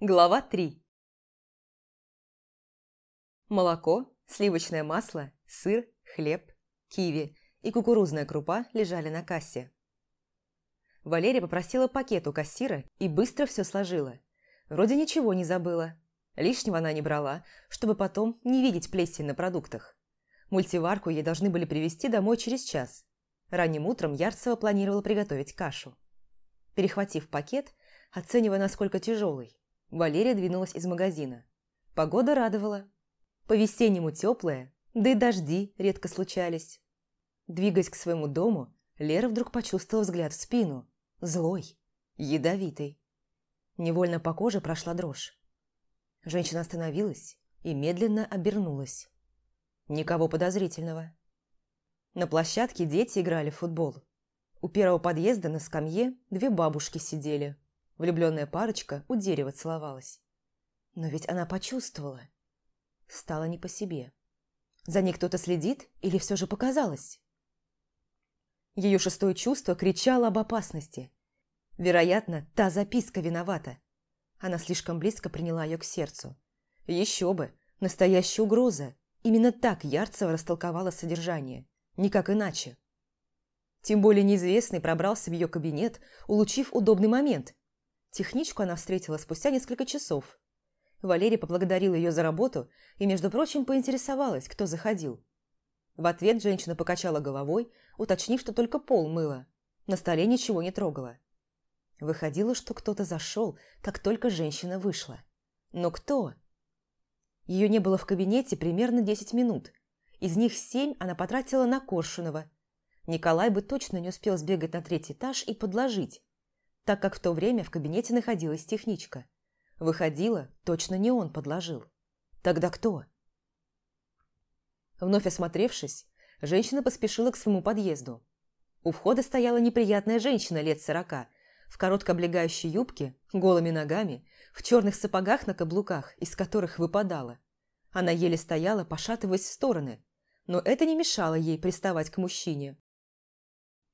Глава 3 Молоко, сливочное масло, сыр, хлеб, киви и кукурузная крупа лежали на кассе. Валерия попросила пакет у кассира и быстро все сложила. Вроде ничего не забыла. Лишнего она не брала, чтобы потом не видеть плесень на продуктах. Мультиварку ей должны были привезти домой через час. Ранним утром Ярцева планировала приготовить кашу. Перехватив пакет, оценивая, насколько тяжелый, Валерия двинулась из магазина. Погода радовала. По-весеннему теплая, да и дожди редко случались. Двигаясь к своему дому, Лера вдруг почувствовала взгляд в спину. Злой, ядовитый. Невольно по коже прошла дрожь. Женщина остановилась и медленно обернулась. Никого подозрительного. На площадке дети играли в футбол. У первого подъезда на скамье две бабушки сидели. Влюбленная парочка у дерева целовалась. Но ведь она почувствовала. Стало не по себе. За ней кто-то следит или все же показалось? Ее шестое чувство кричало об опасности. Вероятно, та записка виновата. Она слишком близко приняла ее к сердцу. Еще бы, настоящая угроза. Именно так Ярцева растолковала содержание. Никак иначе. Тем более неизвестный пробрался в ее кабинет, улучив удобный момент, Техничку она встретила спустя несколько часов. Валерия поблагодарила ее за работу и, между прочим, поинтересовалась, кто заходил. В ответ женщина покачала головой, уточнив, что только пол мыла. На столе ничего не трогала. Выходило, что кто-то зашел, как только женщина вышла. Но кто? Ее не было в кабинете примерно 10 минут. Из них семь она потратила на Коршунова. Николай бы точно не успел сбегать на третий этаж и подложить так как в то время в кабинете находилась техничка. Выходило, точно не он подложил. Тогда кто? Вновь осмотревшись, женщина поспешила к своему подъезду. У входа стояла неприятная женщина лет сорока, в короткой облегающей юбке, голыми ногами, в черных сапогах на каблуках, из которых выпадала. Она еле стояла, пошатываясь в стороны, но это не мешало ей приставать к мужчине.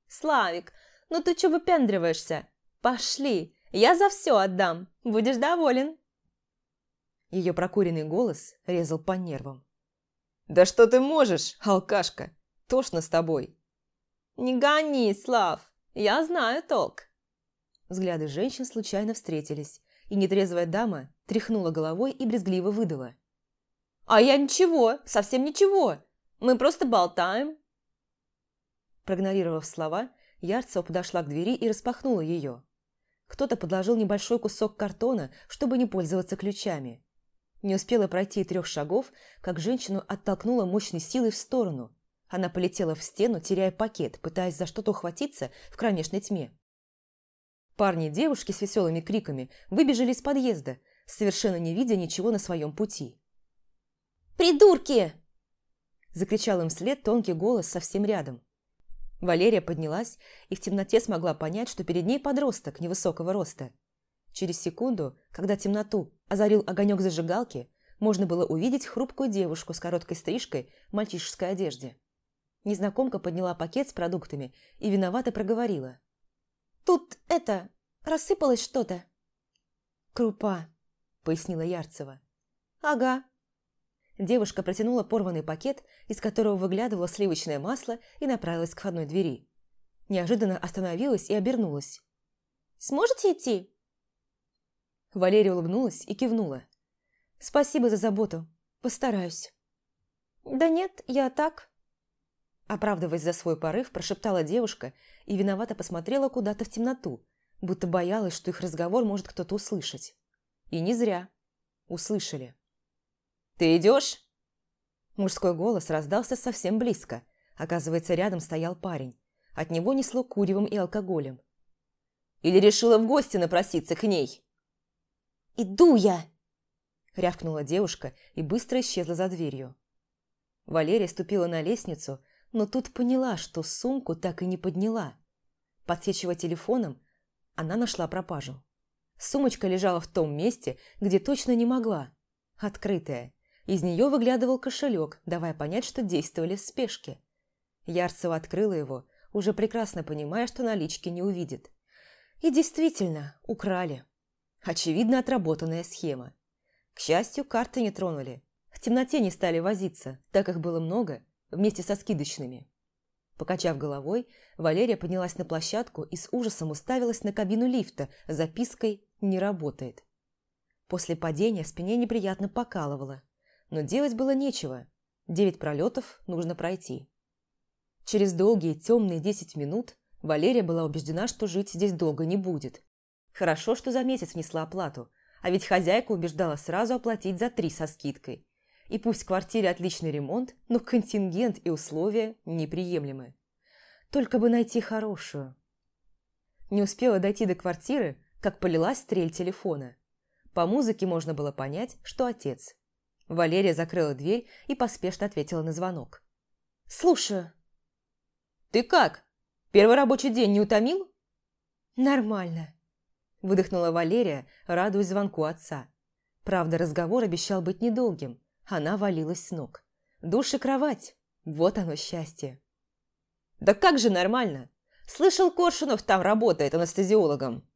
«Славик, ну ты чё выпендриваешься? «Пошли, я за все отдам, будешь доволен». Ее прокуренный голос резал по нервам. «Да что ты можешь, алкашка? Тошно с тобой». «Не гони, Слав, я знаю толк». Взгляды женщин случайно встретились, и нетрезвая дама тряхнула головой и брезгливо выдала. «А я ничего, совсем ничего. Мы просто болтаем». Проигнорировав слова, Ярцева подошла к двери и распахнула ее. Кто-то подложил небольшой кусок картона, чтобы не пользоваться ключами. Не успела пройти трех шагов, как женщину оттолкнула мощной силой в сторону. Она полетела в стену, теряя пакет, пытаясь за что-то ухватиться в кромешной тьме. Парни и девушки с веселыми криками выбежали из подъезда, совершенно не видя ничего на своем пути. «Придурки!» Закричал им вслед тонкий голос совсем рядом. Валерия поднялась и в темноте смогла понять, что перед ней подросток невысокого роста. Через секунду, когда темноту озарил огонек зажигалки, можно было увидеть хрупкую девушку с короткой стрижкой в мальчишеской одежде. Незнакомка подняла пакет с продуктами и виновато проговорила. «Тут это... рассыпалось что-то». «Крупа», — пояснила Ярцева. «Ага», Девушка протянула порванный пакет, из которого выглядывало сливочное масло, и направилась к входной двери. Неожиданно остановилась и обернулась. «Сможете идти?» Валерия улыбнулась и кивнула. «Спасибо за заботу. Постараюсь». «Да нет, я так...» Оправдываясь за свой порыв, прошептала девушка и виновато посмотрела куда-то в темноту, будто боялась, что их разговор может кто-то услышать. И не зря. Услышали. «Ты идешь?» Мужской голос раздался совсем близко. Оказывается, рядом стоял парень. От него несло куревом и алкоголем. «Или решила в гости напроситься к ней?» «Иду я!» Рявкнула девушка и быстро исчезла за дверью. Валерия ступила на лестницу, но тут поняла, что сумку так и не подняла. Подсечивая телефоном, она нашла пропажу. Сумочка лежала в том месте, где точно не могла. Открытая. Из нее выглядывал кошелек, давая понять, что действовали в спешке. Ярцева открыла его, уже прекрасно понимая, что налички не увидит. И действительно, украли. Очевидно, отработанная схема. К счастью, карты не тронули. В темноте не стали возиться, так их было много, вместе со скидочными. Покачав головой, Валерия поднялась на площадку и с ужасом уставилась на кабину лифта с запиской «Не работает». После падения спине неприятно покалывало, но делать было нечего. Девять пролетов нужно пройти. Через долгие темные десять минут Валерия была убеждена, что жить здесь долго не будет. Хорошо, что за месяц внесла оплату, а ведь хозяйка убеждала сразу оплатить за три со скидкой. И пусть в квартире отличный ремонт, но контингент и условия неприемлемы. Только бы найти хорошую. Не успела дойти до квартиры, как полилась стрель телефона. По музыке можно было понять, что отец. Валерия закрыла дверь и поспешно ответила на звонок. «Слушаю». «Ты как? Первый рабочий день не утомил?» «Нормально», – выдохнула Валерия, радуясь звонку отца. Правда, разговор обещал быть недолгим. Она валилась с ног. Душ и кровать – вот оно счастье. «Да как же нормально? Слышал, Коршунов там работает анестезиологом».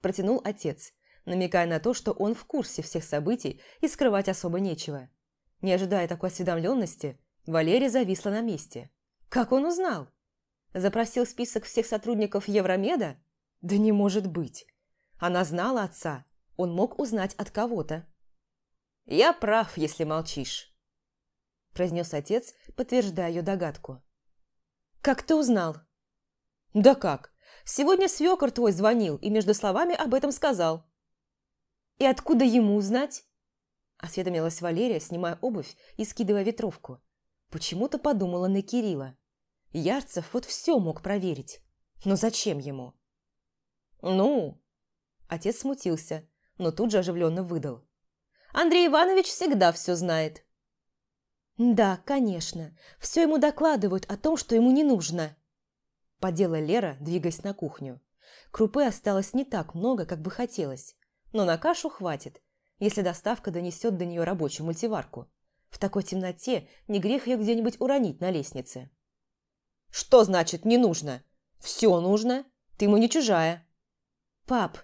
Протянул отец, намекая на то, что он в курсе всех событий и скрывать особо нечего. Не ожидая такой осведомленности, Валерия зависла на месте. Как он узнал? Запросил список всех сотрудников Евромеда? Да не может быть. Она знала отца, он мог узнать от кого-то. «Я прав, если молчишь», – произнес отец, подтверждая ее догадку. «Как ты узнал?» «Да как? Сегодня свекор твой звонил и между словами об этом сказал». «И откуда ему узнать?» Осведомилась Валерия, снимая обувь и скидывая ветровку. Почему-то подумала на Кирилла. Ярцев вот все мог проверить. Но зачем ему? «Ну?» Отец смутился, но тут же оживленно выдал. «Андрей Иванович всегда все знает». «Да, конечно. Все ему докладывают о том, что ему не нужно». Подела Лера, двигаясь на кухню. Крупы осталось не так много, как бы хотелось. Но на кашу хватит, если доставка донесет до нее рабочую мультиварку. В такой темноте не грех ее где-нибудь уронить на лестнице. «Что значит «не нужно»? Все нужно. Ты ему не чужая». «Пап!»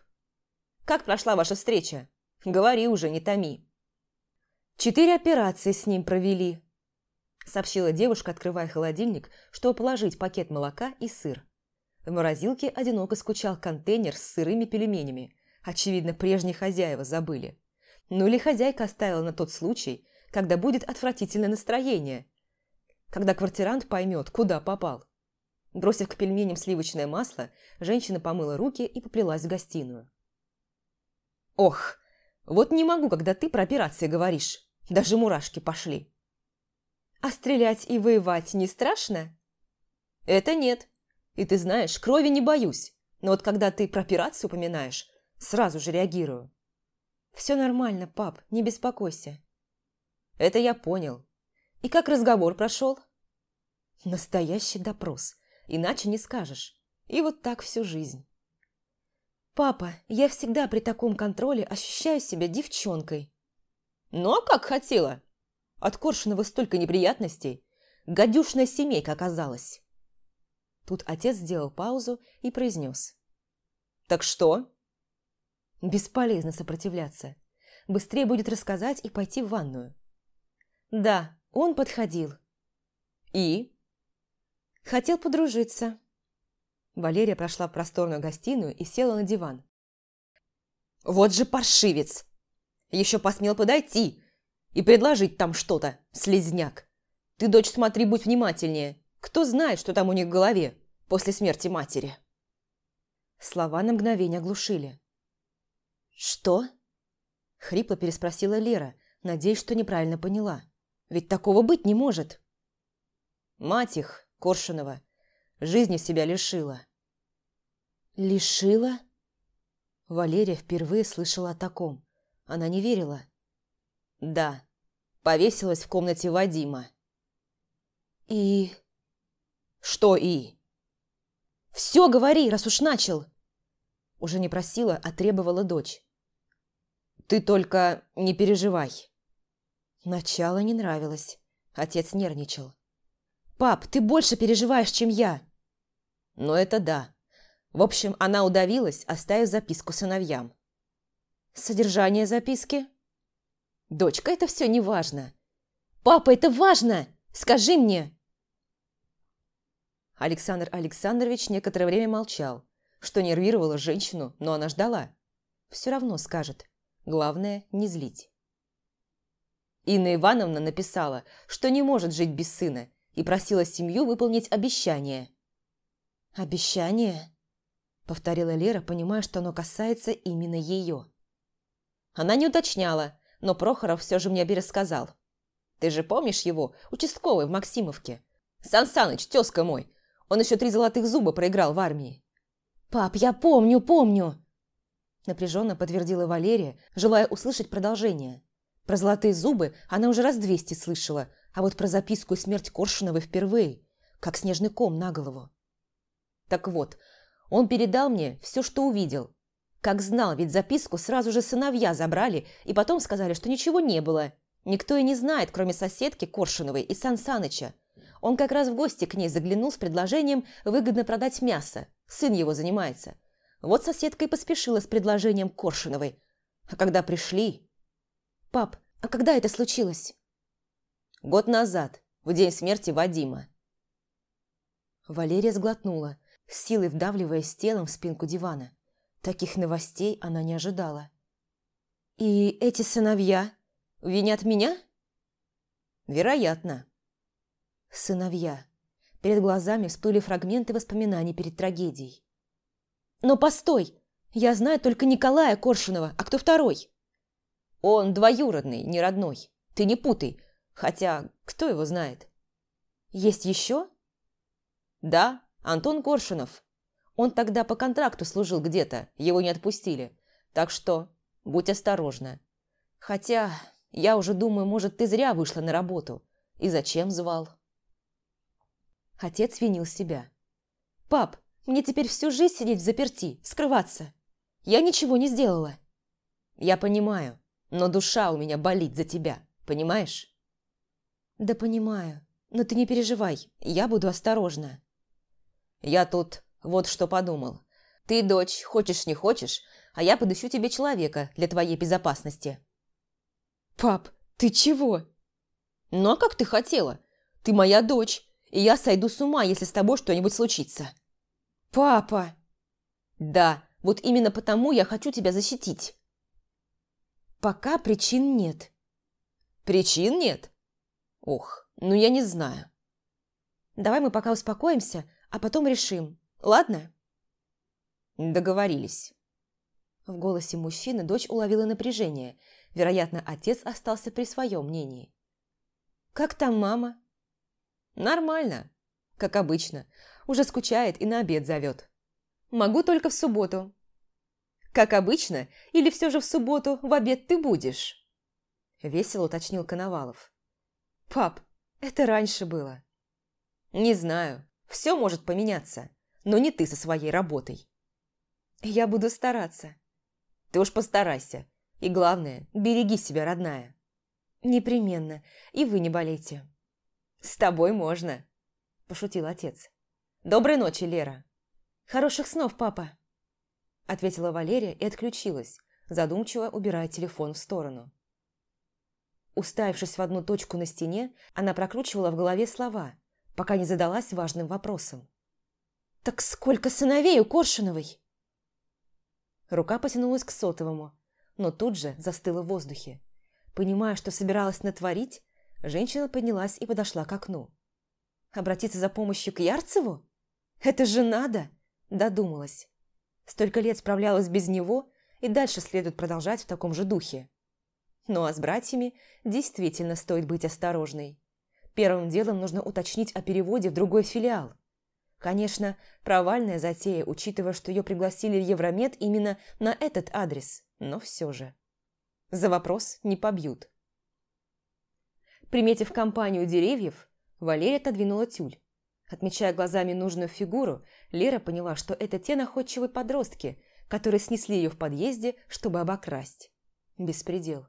«Как прошла ваша встреча? Говори уже, не томи». «Четыре операции с ним провели», сообщила девушка, открывая холодильник, чтобы положить пакет молока и сыр. В морозилке одиноко скучал контейнер с сырыми пельменями. Очевидно, прежние хозяева забыли. Ну или хозяйка оставила на тот случай, когда будет отвратительное настроение. Когда квартирант поймет, куда попал. Бросив к пельменям сливочное масло, женщина помыла руки и поплелась в гостиную. «Ох, вот не могу, когда ты про операции говоришь. Даже мурашки пошли». А стрелять и воевать не страшно? Это нет. И ты знаешь, крови не боюсь. Но вот когда ты про операцию упоминаешь, сразу же реагирую. Все нормально, пап, не беспокойся. Это я понял. И как разговор прошел? Настоящий допрос. Иначе не скажешь. И вот так всю жизнь. Папа, я всегда при таком контроле ощущаю себя девчонкой. Ну, а как хотела? От Коршунова столько неприятностей. Гадюшная семейка оказалась. Тут отец сделал паузу и произнес. «Так что?» Бесполезно сопротивляться. Быстрее будет рассказать и пойти в ванную. Да, он подходил. И? Хотел подружиться. Валерия прошла в просторную гостиную и села на диван. Вот же паршивец! Еще посмел подойти, и предложить там что-то, слезняк. Ты, дочь, смотри, будь внимательнее. Кто знает, что там у них в голове после смерти матери?» Слова на мгновение оглушили. «Что?» – хрипло переспросила Лера, надеясь, что неправильно поняла. «Ведь такого быть не может!» «Мать их, Коршунова, жизни себя лишила». «Лишила?» Валерия впервые слышала о таком. Она не верила. «Да, повесилась в комнате Вадима. И... Что и? Все говори, раз уж начал. Уже не просила, а требовала дочь. Ты только не переживай. Начало не нравилось. Отец нервничал. «Пап, ты больше переживаешь, чем я!» «Ну это да. В общем, она удавилась, оставив записку сыновьям. Содержание записки? Дочка, это все не важно. Папа, это важно! Скажи мне! Александр Александрович некоторое время молчал, что нервировало женщину, но она ждала. Все равно скажет. Главное, не злить. Инна Ивановна написала, что не может жить без сына, и просила семью выполнить обещание. «Обещание?» – повторила Лера, понимая, что оно касается именно ее. Она не уточняла, но Прохоров все же мне пересказал. «Ты же помнишь его, участковый в Максимовке? Сан Саныч, тезка мой, он еще три золотых зуба проиграл в армии». «Пап, я помню, помню!» Напряженно подтвердила Валерия, желая услышать продолжение. Про золотые зубы она уже раз двести слышала, а вот про записку и смерть Коршуновой впервые, как снежный ком на голову. Так вот, он передал мне все, что увидел. Как знал, ведь записку сразу же сыновья забрали и потом сказали, что ничего не было. Никто и не знает, кроме соседки Коршуновой и Сан Саныча. Он как раз в гости к ней заглянул с предложением выгодно продать мясо. Сын его занимается. Вот соседка и поспешила с предложением Коршуновой. А когда пришли... «Пап, а когда это случилось?» Год назад, в день смерти Вадима. Валерия сглотнула, силой вдавливаясь телом в спинку дивана. Таких новостей она не ожидала. «И эти сыновья винят меня?» «Вероятно». «Сыновья». Перед глазами всплыли фрагменты воспоминаний перед трагедией. «Но постой! Я знаю только Николая Коршунова, а кто второй?» «Он двоюродный, не родной. Ты не путай, Хотя, кто его знает? Есть еще? Да, Антон Коршунов. Он тогда по контракту служил где-то, его не отпустили. Так что будь осторожна. Хотя, я уже думаю, может, ты зря вышла на работу. И зачем звал? Отец винил себя. «Пап, мне теперь всю жизнь сидеть в заперти, скрываться. Я ничего не сделала». «Я понимаю, но душа у меня болит за тебя, понимаешь?» «Да понимаю. Но ты не переживай, я буду осторожна». «Я тут вот что подумал. Ты, дочь, хочешь не хочешь, а я подыщу тебе человека для твоей безопасности». «Пап, ты чего?» «Ну, а как ты хотела? Ты моя дочь, и я сойду с ума, если с тобой что-нибудь случится». «Папа!» «Да, вот именно потому я хочу тебя защитить». «Пока причин нет». «Причин нет? Ох, ну я не знаю. Давай мы пока успокоимся, а потом решим, ладно? Договорились. В голосе мужчины дочь уловила напряжение. Вероятно, отец остался при своем мнении. «Как там мама?» «Нормально, как обычно. Уже скучает и на обед зовет. Могу только в субботу». «Как обычно? Или все же в субботу в обед ты будешь?» Весело уточнил Коновалов. «Пап, это раньше было». «Не знаю. Все может поменяться. Но не ты со своей работой». «Я буду стараться». «Ты уж постарайся. И главное, береги себя, родная». «Непременно. И вы не болейте». «С тобой можно», – пошутил отец. «Доброй ночи, Лера». «Хороших снов, папа», – ответила Валерия и отключилась, задумчиво убирая телефон в сторону. Уставившись в одну точку на стене, она прокручивала в голове слова, пока не задалась важным вопросом. «Так сколько сыновей у Коршуновой?» Рука потянулась к сотовому, но тут же застыла в воздухе. Понимая, что собиралась натворить, женщина поднялась и подошла к окну. «Обратиться за помощью к Ярцеву? Это же надо!» – додумалась. Столько лет справлялась без него, и дальше следует продолжать в таком же духе. Ну а с братьями действительно стоит быть осторожной. Первым делом нужно уточнить о переводе в другой филиал. Конечно, провальная затея, учитывая, что ее пригласили в Евромед именно на этот адрес, но все же. За вопрос не побьют. Приметив компанию деревьев, Валерия отодвинула тюль. Отмечая глазами нужную фигуру, Лера поняла, что это те находчивые подростки, которые снесли ее в подъезде, чтобы обокрасть. Беспредел.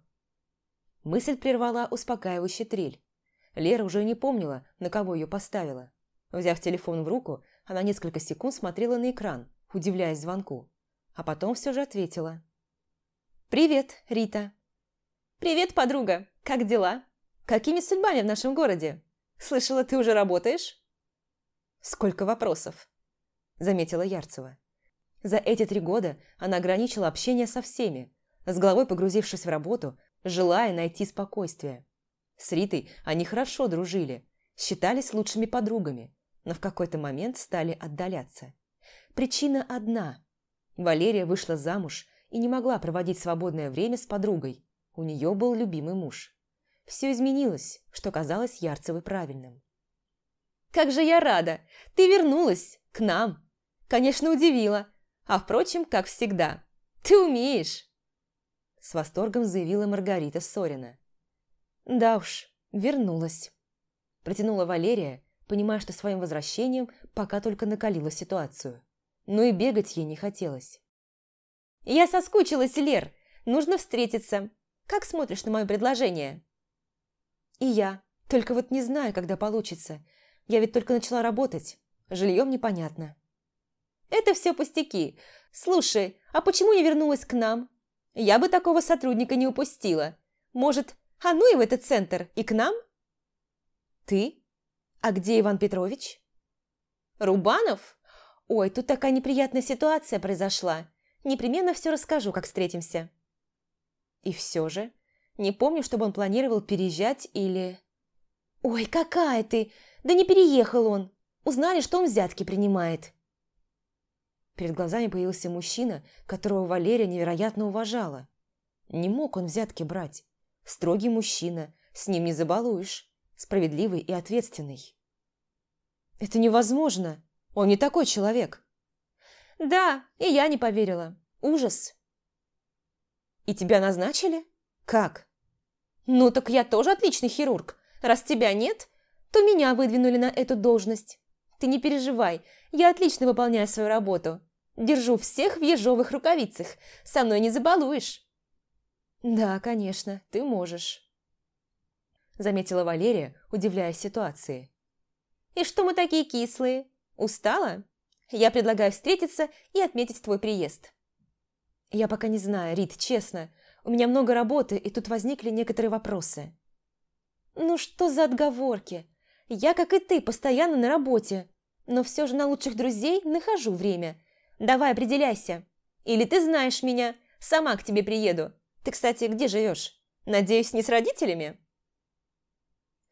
Мысль прервала успокаивающий трель. Лера уже не помнила, на кого ее поставила. Взяв телефон в руку, она несколько секунд смотрела на экран, удивляясь звонку. А потом все же ответила. «Привет, Рита». «Привет, подруга. Как дела? Какими судьбами в нашем городе? Слышала, ты уже работаешь?» «Сколько вопросов», – заметила Ярцева. За эти три года она ограничила общение со всеми, с головой погрузившись в работу, желая найти спокойствие. С Ритой они хорошо дружили, считались лучшими подругами, но в какой-то момент стали отдаляться. Причина одна. Валерия вышла замуж и не могла проводить свободное время с подругой. У нее был любимый муж. Все изменилось, что казалось Ярцевой правильным. «Как же я рада! Ты вернулась! К нам!» «Конечно, удивила. А впрочем, как всегда. Ты умеешь!» С восторгом заявила Маргарита Сорина. «Да уж, вернулась», – протянула Валерия, понимая, что своим возвращением пока только накалила ситуацию. Но и бегать ей не хотелось. «Я соскучилась, Лер. Нужно встретиться. Как смотришь на мое предложение?» «И я. Только вот не знаю, когда получится. Я ведь только начала работать. Жильем непонятно». «Это все пустяки. Слушай, а почему не вернулась к нам? Я бы такого сотрудника не упустила. Может, а ну и в этот центр, и к нам?» «Ты? А где Иван Петрович?» «Рубанов? Ой, тут такая неприятная ситуация произошла. Непременно все расскажу, как встретимся». И все же, не помню, чтобы он планировал переезжать или... «Ой, какая ты! Да не переехал он! Узнали, что он взятки принимает!» Перед глазами появился мужчина, которого Валерия невероятно уважала. Не мог он взятки брать. Строгий мужчина, с ним не забалуешь. Справедливый и ответственный. «Это невозможно! Он не такой человек!» «Да, и я не поверила. Ужас!» «И тебя назначили? Как?» «Ну так я тоже отличный хирург. Раз тебя нет, то меня выдвинули на эту должность. Ты не переживай, я отлично выполняю свою работу. Держу всех в ежовых рукавицах. Со мной не забалуешь». «Да, конечно, ты можешь», – заметила Валерия, удивляясь ситуации. «И что мы такие кислые? Устала? Я предлагаю встретиться и отметить твой приезд». «Я пока не знаю, Рит, честно. У меня много работы, и тут возникли некоторые вопросы». «Ну что за отговорки? Я, как и ты, постоянно на работе, но все же на лучших друзей нахожу время. Давай определяйся. Или ты знаешь меня, сама к тебе приеду. Ты, кстати, где живешь? Надеюсь, не с родителями?»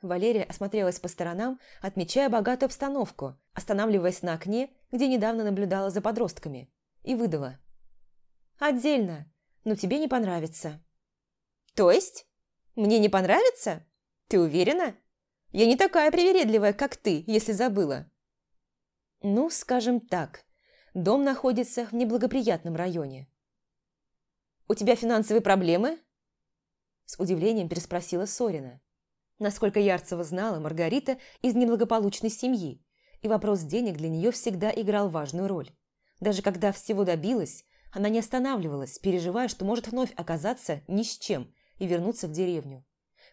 Валерия осмотрелась по сторонам, отмечая богатую обстановку, останавливаясь на окне, где недавно наблюдала за подростками, и выдала. «Отдельно, но тебе не понравится». «То есть? Мне не понравится? Ты уверена? Я не такая привередливая, как ты, если забыла». «Ну, скажем так, дом находится в неблагоприятном районе». «У тебя финансовые проблемы?» С удивлением переспросила Сорина. Насколько Ярцева знала, Маргарита из неблагополучной семьи, и вопрос денег для нее всегда играл важную роль. Даже когда всего добилась, она не останавливалась, переживая, что может вновь оказаться ни с чем и вернуться в деревню.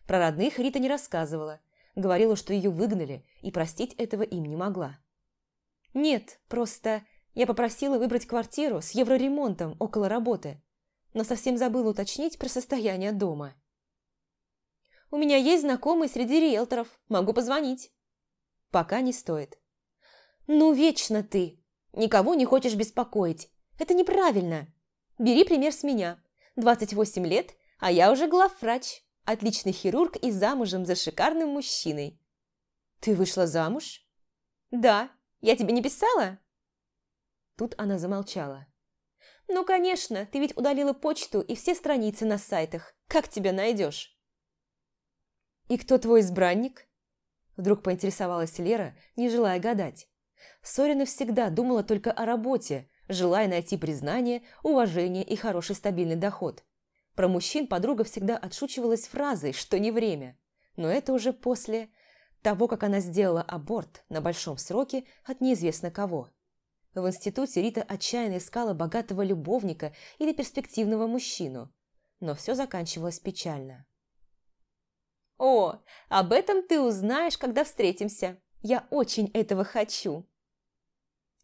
Про родных Рита не рассказывала, говорила, что ее выгнали, и простить этого им не могла. «Нет, просто я попросила выбрать квартиру с евроремонтом около работы, но совсем забыла уточнить про состояние дома». У меня есть знакомые среди риэлторов. Могу позвонить». «Пока не стоит». «Ну, вечно ты. Никого не хочешь беспокоить. Это неправильно. Бери пример с меня. 28 лет, а я уже главврач. Отличный хирург и замужем за шикарным мужчиной». «Ты вышла замуж?» «Да. Я тебе не писала?» Тут она замолчала. «Ну, конечно, ты ведь удалила почту и все страницы на сайтах. Как тебя найдешь?» «И кто твой избранник?» Вдруг поинтересовалась Лера, не желая гадать. Сорина всегда думала только о работе, желая найти признание, уважение и хороший стабильный доход. Про мужчин подруга всегда отшучивалась фразой, что не время. Но это уже после того, как она сделала аборт на большом сроке от неизвестно кого. В институте Рита отчаянно искала богатого любовника или перспективного мужчину, но все заканчивалось печально. «О, об этом ты узнаешь, когда встретимся. Я очень этого хочу».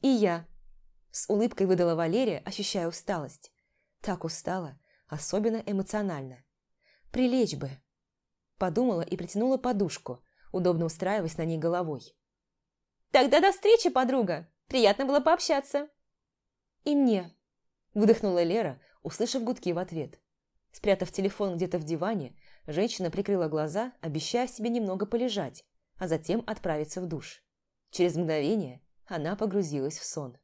«И я», – с улыбкой выдала Валерия, ощущая усталость. Так устала, особенно эмоционально. Прилечь бы. Подумала и притянула подушку, удобно устраиваясь на ней головой. «Тогда до встречи, подруга! Приятно было пообщаться!» «И мне!» – выдохнула Лера, услышав гудки в ответ. Спрятав телефон где-то в диване, женщина прикрыла глаза, обещая себе немного полежать, а затем отправиться в душ. Через мгновение она погрузилась в сон.